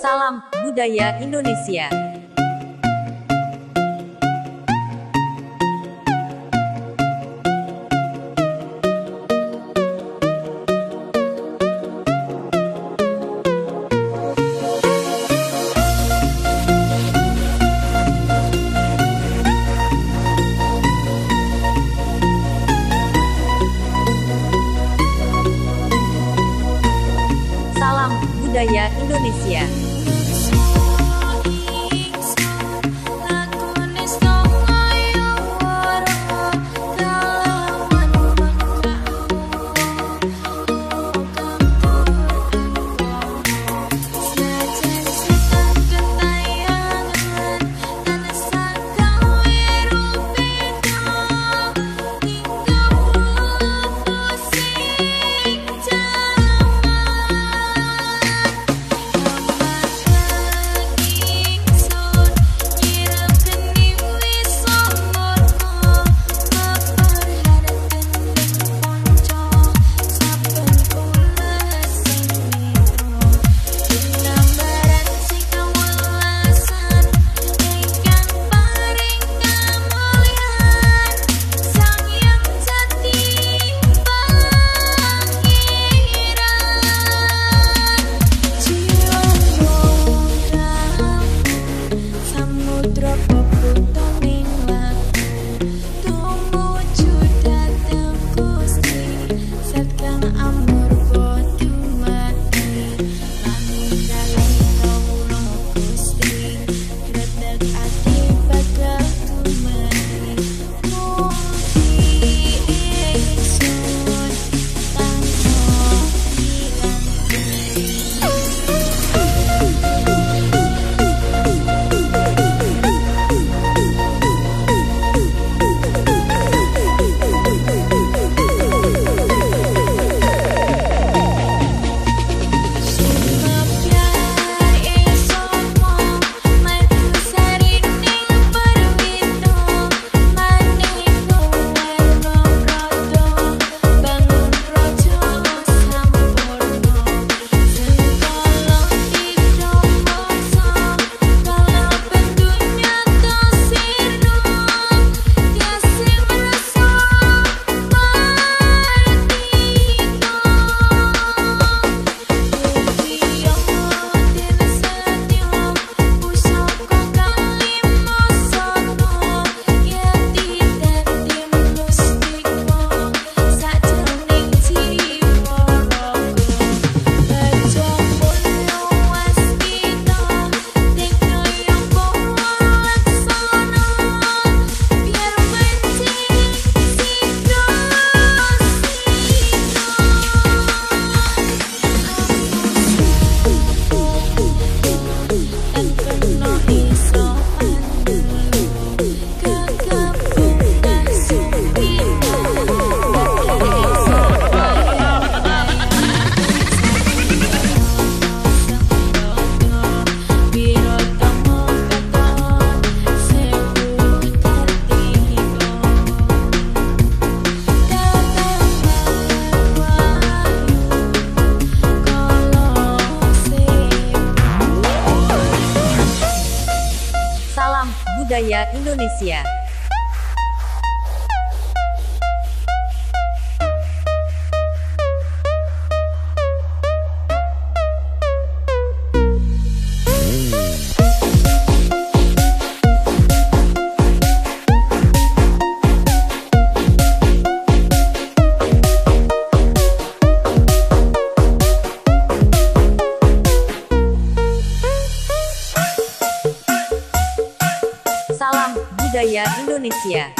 Salam budaya Indonesia. Budaya Indonesia. Indonesia. Indonesia.